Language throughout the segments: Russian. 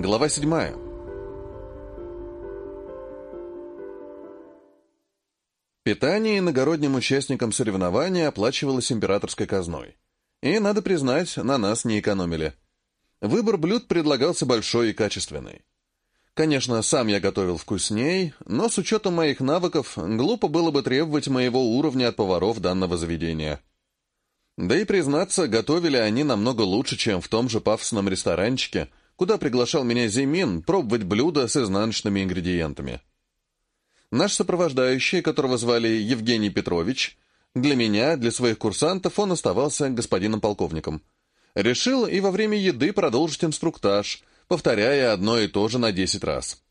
Глава 7. Питание иногородним участникам соревнования оплачивалось императорской казной. И, надо признать, на нас не экономили. Выбор блюд предлагался большой и качественный. Конечно, сам я готовил вкусней, но с учетом моих навыков глупо было бы требовать моего уровня от поваров данного заведения. Да и, признаться, готовили они намного лучше, чем в том же пафосном ресторанчике, куда приглашал меня Зимин пробовать блюда с изнаночными ингредиентами. Наш сопровождающий, которого звали Евгений Петрович, для меня, для своих курсантов, он оставался господином полковником. Решил и во время еды продолжить инструктаж, повторяя одно и то же на десять раз.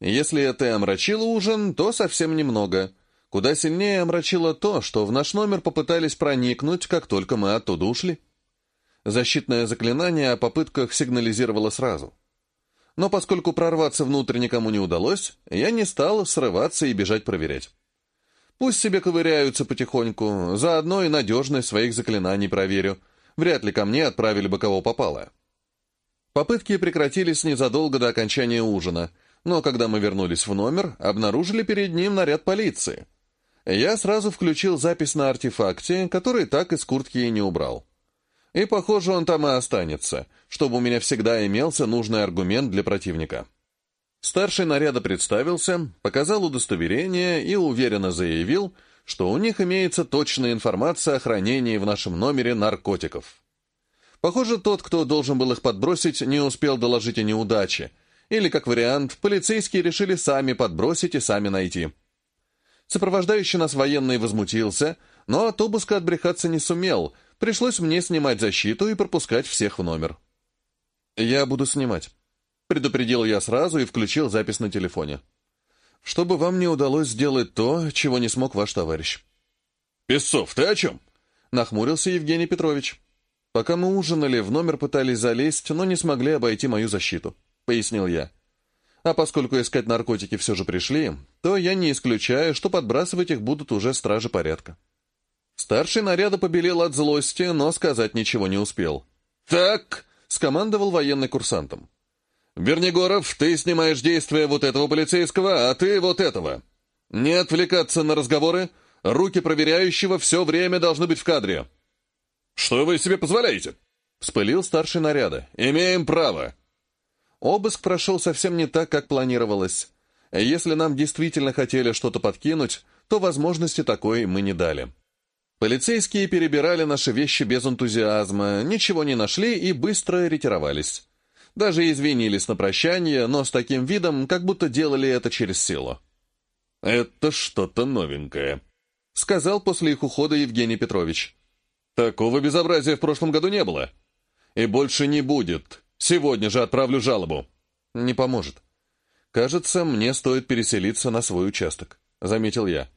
Если это и омрачило ужин, то совсем немного. Куда сильнее омрачило то, что в наш номер попытались проникнуть, как только мы оттуда ушли. Защитное заклинание о попытках сигнализировало сразу. Но поскольку прорваться внутрь никому не удалось, я не стал срываться и бежать проверять. Пусть себе ковыряются потихоньку, заодно и надежность своих заклинаний проверю. Вряд ли ко мне отправили бы кого попало. Попытки прекратились незадолго до окончания ужина, но когда мы вернулись в номер, обнаружили перед ним наряд полиции. Я сразу включил запись на артефакте, который так из куртки и не убрал. И, похоже, он там и останется, чтобы у меня всегда имелся нужный аргумент для противника. Старший наряда представился, показал удостоверение и уверенно заявил, что у них имеется точная информация о хранении в нашем номере наркотиков. Похоже, тот, кто должен был их подбросить, не успел доложить о неудаче, или, как вариант, полицейские решили сами подбросить и сами найти. Сопровождающий нас военный возмутился, но от обыска отбрехаться не сумел, пришлось мне снимать защиту и пропускать всех в номер. «Я буду снимать», Предупредил я сразу и включил запись на телефоне. Чтобы вам не удалось сделать то, чего не смог ваш товарищ. «Песцов, ты о чем?» — нахмурился Евгений Петрович. «Пока мы ужинали, в номер пытались залезть, но не смогли обойти мою защиту», — пояснил я. «А поскольку искать наркотики все же пришли, то я не исключаю, что подбрасывать их будут уже стражи порядка». Старший наряда побелел от злости, но сказать ничего не успел. «Так!» — скомандовал военный курсантом. «Вернигоров, ты снимаешь действия вот этого полицейского, а ты вот этого. Не отвлекаться на разговоры, руки проверяющего все время должны быть в кадре». «Что вы себе позволяете?» — вспылил старший наряда. «Имеем право». Обыск прошел совсем не так, как планировалось. Если нам действительно хотели что-то подкинуть, то возможности такой мы не дали. Полицейские перебирали наши вещи без энтузиазма, ничего не нашли и быстро ретировались. Даже извинились на прощание, но с таким видом, как будто делали это через силу. «Это что-то новенькое», — сказал после их ухода Евгений Петрович. «Такого безобразия в прошлом году не было. И больше не будет. Сегодня же отправлю жалобу». «Не поможет. Кажется, мне стоит переселиться на свой участок», — заметил я.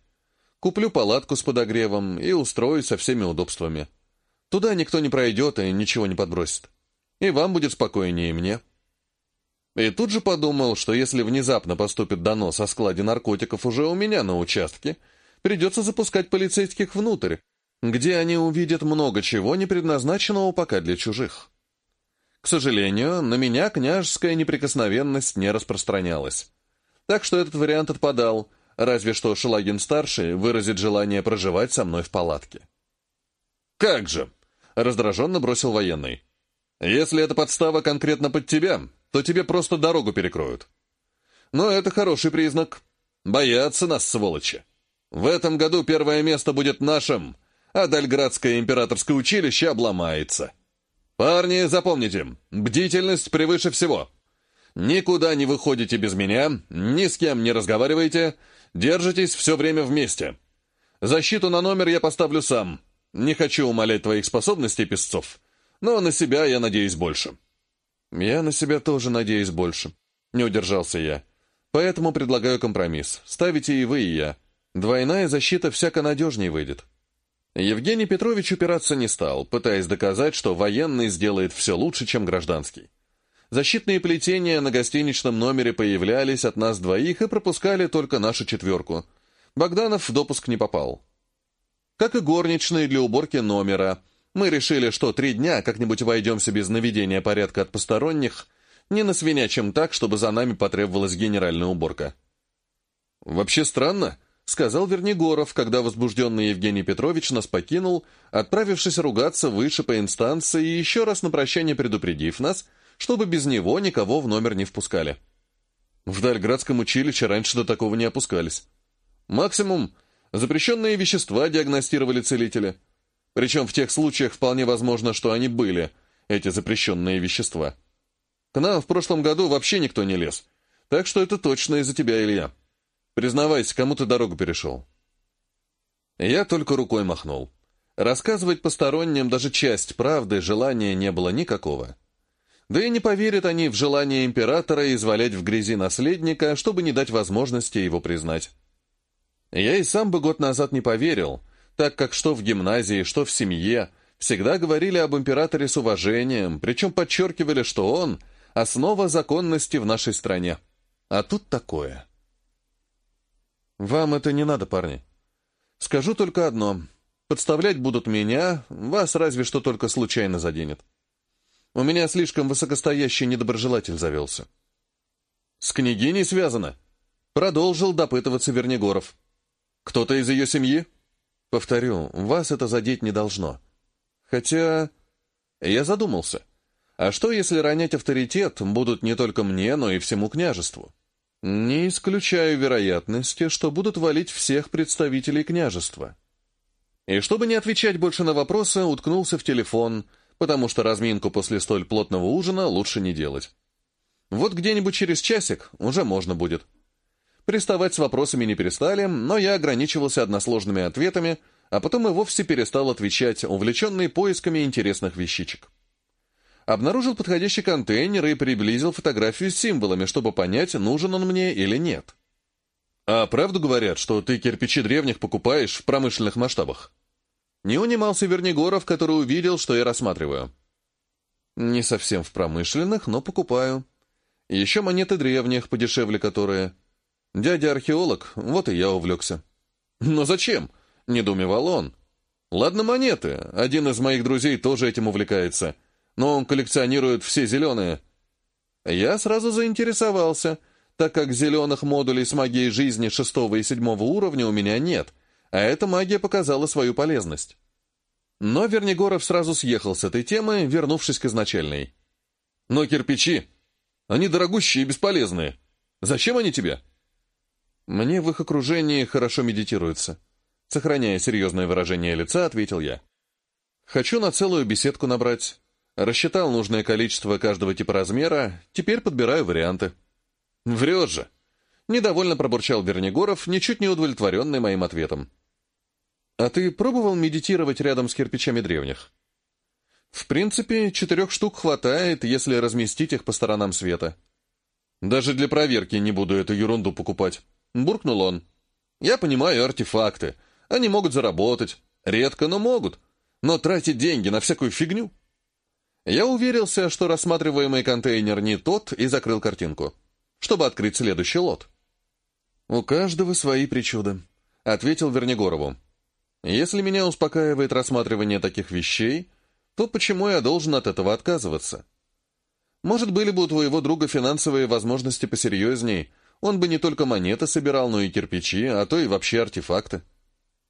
«Куплю палатку с подогревом и устроюсь со всеми удобствами. Туда никто не пройдет и ничего не подбросит». И вам будет спокойнее, и мне. И тут же подумал, что если внезапно поступит донос о складе наркотиков уже у меня на участке, придется запускать полицейских внутрь, где они увидят много чего, не предназначенного пока для чужих. К сожалению, на меня княжеская неприкосновенность не распространялась. Так что этот вариант отпадал, разве что Шелагин-старший выразит желание проживать со мной в палатке. «Как же!» — раздраженно бросил военный. Если это подстава конкретно под тебя, то тебе просто дорогу перекроют. Но это хороший признак. Боятся нас, сволочи. В этом году первое место будет нашим, а Дальградское императорское училище обломается. Парни, запомните, бдительность превыше всего. Никуда не выходите без меня, ни с кем не разговаривайте, держитесь все время вместе. Защиту на номер я поставлю сам. Не хочу умалять твоих способностей, песцов но на себя я надеюсь больше». «Я на себя тоже надеюсь больше», — не удержался я. «Поэтому предлагаю компромисс. Ставите и вы, и я. Двойная защита всяко надежнее выйдет». Евгений Петрович упираться не стал, пытаясь доказать, что военный сделает все лучше, чем гражданский. Защитные плетения на гостиничном номере появлялись от нас двоих и пропускали только нашу четверку. Богданов в допуск не попал. Как и горничные для уборки номера — мы решили, что три дня как-нибудь обойдемся без наведения порядка от посторонних, Не на свинячем так, чтобы за нами потребовалась генеральная уборка. «Вообще странно», — сказал Вернигоров, когда возбужденный Евгений Петрович нас покинул, отправившись ругаться выше по инстанции и еще раз на прощание предупредив нас, чтобы без него никого в номер не впускали. В Дальградском училище раньше до такого не опускались. Максимум запрещенные вещества диагностировали целители. Причем в тех случаях вполне возможно, что они были, эти запрещенные вещества. К нам в прошлом году вообще никто не лез. Так что это точно из-за тебя, Илья. Признавайся, кому ты дорогу перешел?» Я только рукой махнул. Рассказывать посторонним даже часть правды желания не было никакого. Да и не поверят они в желание императора извалять в грязи наследника, чтобы не дать возможности его признать. Я и сам бы год назад не поверил, так как что в гимназии, что в семье всегда говорили об императоре с уважением, причем подчеркивали, что он — основа законности в нашей стране. А тут такое. «Вам это не надо, парни. Скажу только одно. Подставлять будут меня, вас разве что только случайно заденет. У меня слишком высокостоящий недоброжелатель завелся». «С княгиней связано?» Продолжил допытываться Вернигоров. «Кто-то из ее семьи?» «Повторю, вас это задеть не должно. Хотя...» Я задумался. А что, если ронять авторитет будут не только мне, но и всему княжеству? Не исключаю вероятности, что будут валить всех представителей княжества. И чтобы не отвечать больше на вопросы, уткнулся в телефон, потому что разминку после столь плотного ужина лучше не делать. Вот где-нибудь через часик уже можно будет. Приставать с вопросами не перестали, но я ограничивался односложными ответами, а потом и вовсе перестал отвечать, увлеченный поисками интересных вещичек. Обнаружил подходящий контейнер и приблизил фотографию с символами, чтобы понять, нужен он мне или нет. «А правду говорят, что ты кирпичи древних покупаешь в промышленных масштабах?» Не унимался Вернигоров, который увидел, что я рассматриваю. «Не совсем в промышленных, но покупаю. Еще монеты древних, подешевле которые. Дядя археолог, вот и я увлекся». «Но зачем?» — недоумевал он. «Ладно, монеты. Один из моих друзей тоже этим увлекается» но он коллекционирует все зеленые. Я сразу заинтересовался, так как зеленых модулей с магией жизни шестого и седьмого уровня у меня нет, а эта магия показала свою полезность. Но Вернигоров сразу съехал с этой темы, вернувшись к изначальной. «Но кирпичи, они дорогущие и бесполезные. Зачем они тебе?» «Мне в их окружении хорошо медитируется», — сохраняя серьезное выражение лица, ответил я. «Хочу на целую беседку набрать, Рассчитал нужное количество каждого типа размера, теперь подбираю варианты. Врешь же. Недовольно пробурчал Вернигоров, ничуть не удовлетворенный моим ответом. А ты пробовал медитировать рядом с кирпичами древних? В принципе, четырех штук хватает, если разместить их по сторонам света. Даже для проверки не буду эту ерунду покупать. Буркнул он. Я понимаю артефакты. Они могут заработать. Редко, но могут. Но тратить деньги на всякую фигню я уверился, что рассматриваемый контейнер не тот, и закрыл картинку, чтобы открыть следующий лот. «У каждого свои причуды», — ответил Вернигорову. «Если меня успокаивает рассматривание таких вещей, то почему я должен от этого отказываться? Может, были бы у твоего друга финансовые возможности посерьезней, он бы не только монеты собирал, но и кирпичи, а то и вообще артефакты».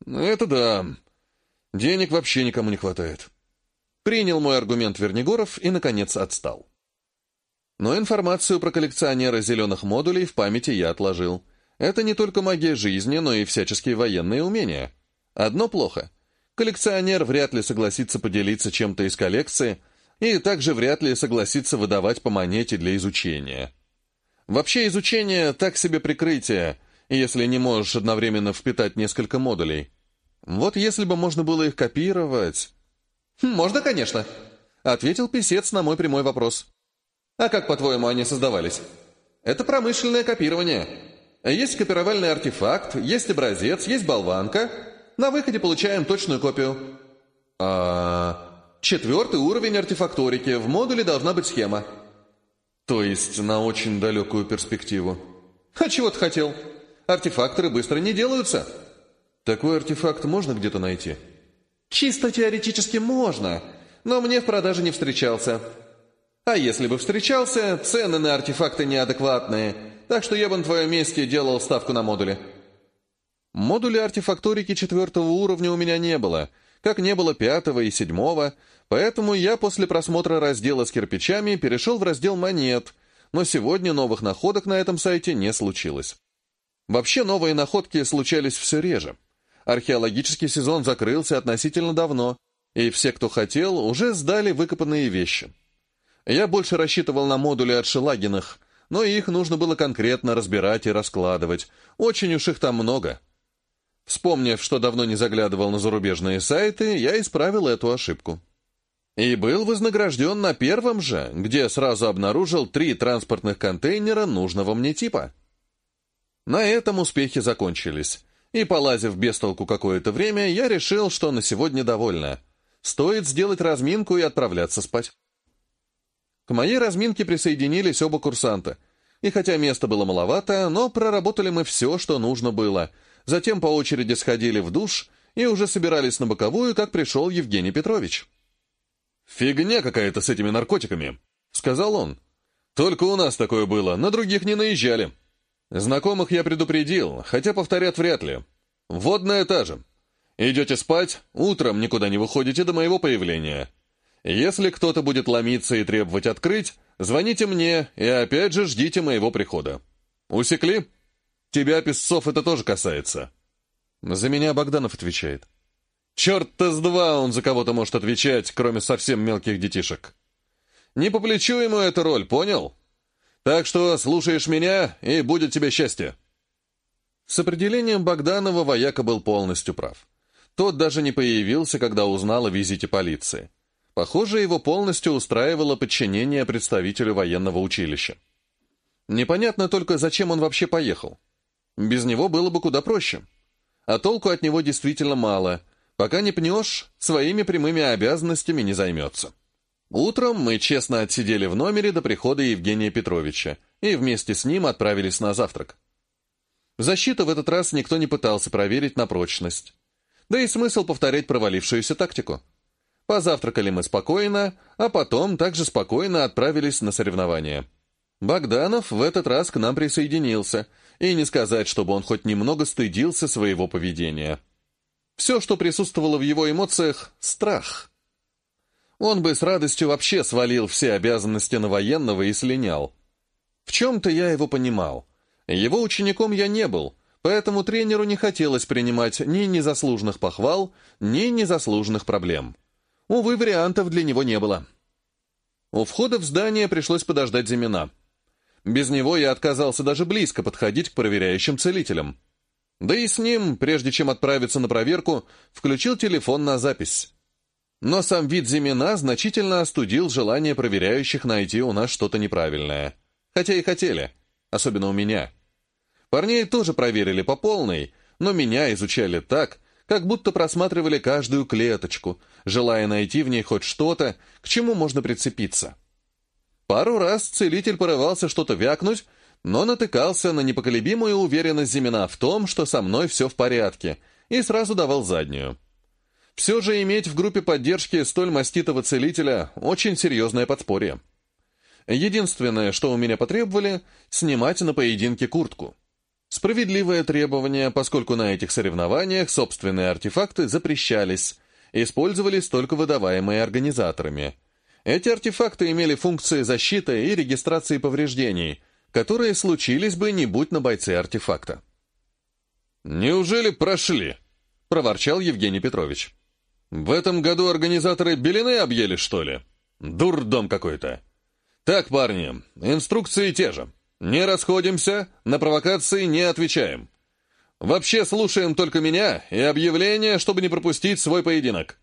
«Это да. Денег вообще никому не хватает». Принял мой аргумент Вернигоров и, наконец, отстал. Но информацию про коллекционера зеленых модулей в памяти я отложил. Это не только магия жизни, но и всяческие военные умения. Одно плохо. Коллекционер вряд ли согласится поделиться чем-то из коллекции, и также вряд ли согласится выдавать по монете для изучения. Вообще изучение — так себе прикрытие, если не можешь одновременно впитать несколько модулей. Вот если бы можно было их копировать... «Можно, конечно», — ответил писец на мой прямой вопрос. «А как, по-твоему, они создавались?» «Это промышленное копирование. Есть копировальный артефакт, есть образец, есть болванка. На выходе получаем точную копию». «А...» «Четвертый уровень артефакторики. В модуле должна быть схема». «То есть на очень далекую перспективу?» «А чего ты хотел? Артефакторы быстро не делаются». «Такой артефакт можно где-то Чисто теоретически можно, но мне в продаже не встречался. А если бы встречался, цены на артефакты неадекватные, так что я бы на твоем месте делал ставку на модули». Модуля артефакторики четвертого уровня у меня не было, как не было пятого и седьмого, поэтому я после просмотра раздела с кирпичами перешел в раздел монет, но сегодня новых находок на этом сайте не случилось. Вообще новые находки случались все реже. Археологический сезон закрылся относительно давно, и все, кто хотел, уже сдали выкопанные вещи. Я больше рассчитывал на модули от Шелагиных, но их нужно было конкретно разбирать и раскладывать. Очень уж их там много. Вспомнив, что давно не заглядывал на зарубежные сайты, я исправил эту ошибку. И был вознагражден на первом же, где сразу обнаружил три транспортных контейнера нужного мне типа. На этом успехи закончились, и, полазив без толку какое-то время, я решил, что на сегодня довольно. Стоит сделать разминку и отправляться спать. К моей разминке присоединились оба курсанта, и хотя места было маловато, но проработали мы все, что нужно было — затем по очереди сходили в душ и уже собирались на боковую, как пришел Евгений Петрович. «Фигня какая-то с этими наркотиками», — сказал он. «Только у нас такое было, на других не наезжали. Знакомых я предупредил, хотя повторят вряд ли. Водная та же. Идете спать, утром никуда не выходите до моего появления. Если кто-то будет ломиться и требовать открыть, звоните мне и опять же ждите моего прихода. Усекли?» Тебя, Песцов, это тоже касается». За меня Богданов отвечает. «Черт-то с два он за кого-то может отвечать, кроме совсем мелких детишек. Не по плечу ему эта роль, понял? Так что слушаешь меня, и будет тебе счастье». С определением Богданова вояка был полностью прав. Тот даже не появился, когда узнал о визите полиции. Похоже, его полностью устраивало подчинение представителю военного училища. Непонятно только, зачем он вообще поехал. Без него было бы куда проще. А толку от него действительно мало. Пока не пнешь, своими прямыми обязанностями не займется. Утром мы честно отсидели в номере до прихода Евгения Петровича и вместе с ним отправились на завтрак. Защиту в этот раз никто не пытался проверить на прочность. Да и смысл повторять провалившуюся тактику. Позавтракали мы спокойно, а потом также спокойно отправились на соревнования. Богданов в этот раз к нам присоединился — и не сказать, чтобы он хоть немного стыдился своего поведения. Все, что присутствовало в его эмоциях — страх. Он бы с радостью вообще свалил все обязанности на военного и слинял. В чем-то я его понимал. Его учеником я не был, поэтому тренеру не хотелось принимать ни незаслуженных похвал, ни незаслуженных проблем. Увы, вариантов для него не было. У входа в здание пришлось подождать Зимина — без него я отказался даже близко подходить к проверяющим целителям. Да и с ним, прежде чем отправиться на проверку, включил телефон на запись. Но сам вид Зимина значительно остудил желание проверяющих найти у нас что-то неправильное. Хотя и хотели, особенно у меня. Парней тоже проверили по полной, но меня изучали так, как будто просматривали каждую клеточку, желая найти в ней хоть что-то, к чему можно прицепиться. Пару раз целитель порывался что-то вякнуть, но натыкался на непоколебимую уверенность Зимина в том, что со мной все в порядке, и сразу давал заднюю. Все же иметь в группе поддержки столь маститого целителя – очень серьезное подспорье. Единственное, что у меня потребовали – снимать на поединке куртку. Справедливое требование, поскольку на этих соревнованиях собственные артефакты запрещались, использовались только выдаваемые организаторами – эти артефакты имели функции защиты и регистрации повреждений, которые случились бы не будь на бойце артефакта. «Неужели прошли?» — проворчал Евгений Петрович. «В этом году организаторы белины объели, что ли? Дурдом какой-то. Так, парни, инструкции те же. Не расходимся, на провокации не отвечаем. Вообще слушаем только меня и объявление, чтобы не пропустить свой поединок.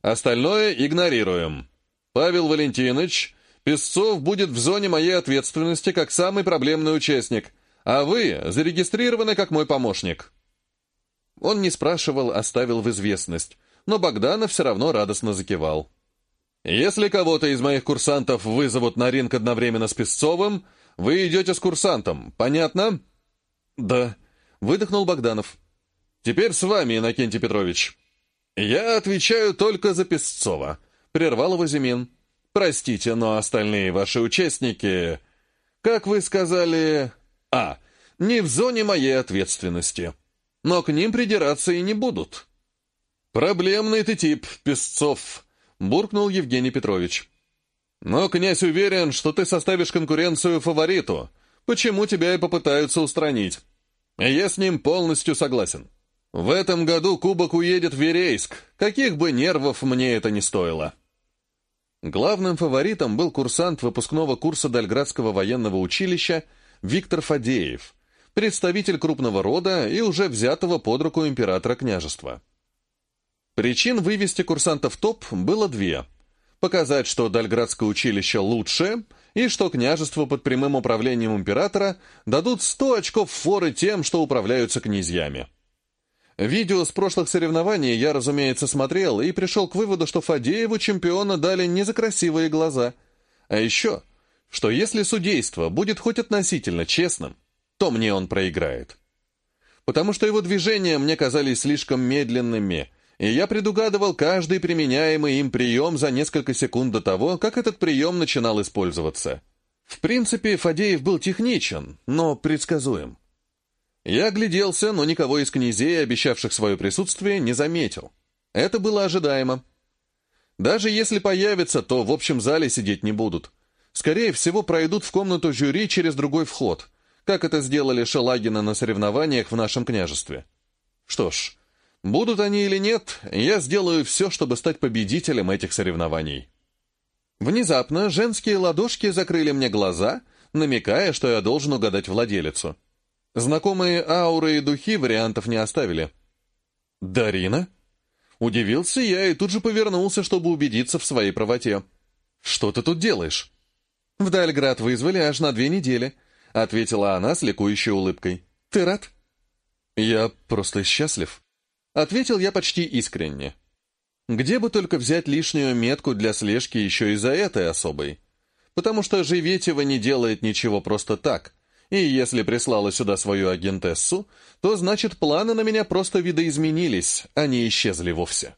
Остальное игнорируем». Павел Валентинович, Песцов будет в зоне моей ответственности как самый проблемный участник, а вы зарегистрированы как мой помощник». Он не спрашивал, оставил в известность, но Богданов все равно радостно закивал. «Если кого-то из моих курсантов вызовут на ринг одновременно с Песцовым, вы идете с курсантом, понятно?» «Да», — выдохнул Богданов. «Теперь с вами, Иннокентий Петрович». «Я отвечаю только за Песцова», Прервал его Зимин. Простите, но остальные ваши участники, как вы сказали... А, не в зоне моей ответственности. Но к ним придираться и не будут. Проблемный ты тип, Песцов, буркнул Евгений Петрович. Но князь уверен, что ты составишь конкуренцию фавориту. Почему тебя и попытаются устранить? Я с ним полностью согласен. В этом году кубок уедет в Верейск, каких бы нервов мне это ни стоило. Главным фаворитом был курсант выпускного курса Дальградского военного училища Виктор Фадеев, представитель крупного рода и уже взятого под руку императора княжества. Причин вывести курсанта в топ было две. Показать, что Дальградское училище лучше, и что княжество под прямым управлением императора дадут 100 очков форы тем, что управляются князьями. Видео с прошлых соревнований я, разумеется, смотрел и пришел к выводу, что Фадееву чемпиона дали не за красивые глаза. А еще, что если судейство будет хоть относительно честным, то мне он проиграет. Потому что его движения мне казались слишком медленными, и я предугадывал каждый применяемый им прием за несколько секунд до того, как этот прием начинал использоваться. В принципе, Фадеев был техничен, но предсказуем. Я огляделся, но никого из князей, обещавших свое присутствие, не заметил. Это было ожидаемо. Даже если появятся, то в общем зале сидеть не будут. Скорее всего, пройдут в комнату жюри через другой вход, как это сделали Шелагина на соревнованиях в нашем княжестве. Что ж, будут они или нет, я сделаю все, чтобы стать победителем этих соревнований. Внезапно женские ладошки закрыли мне глаза, намекая, что я должен угадать владелицу. Знакомые ауры и духи вариантов не оставили. «Дарина?» Удивился я и тут же повернулся, чтобы убедиться в своей правоте. «Что ты тут делаешь?» «В Дальград вызвали аж на две недели», — ответила она с ликующей улыбкой. «Ты рад?» «Я просто счастлив», — ответил я почти искренне. «Где бы только взять лишнюю метку для слежки еще и за этой особой? Потому что Живетева не делает ничего просто так, и если прислала сюда свою агентессу, то значит планы на меня просто видоизменились, а не исчезли вовсе.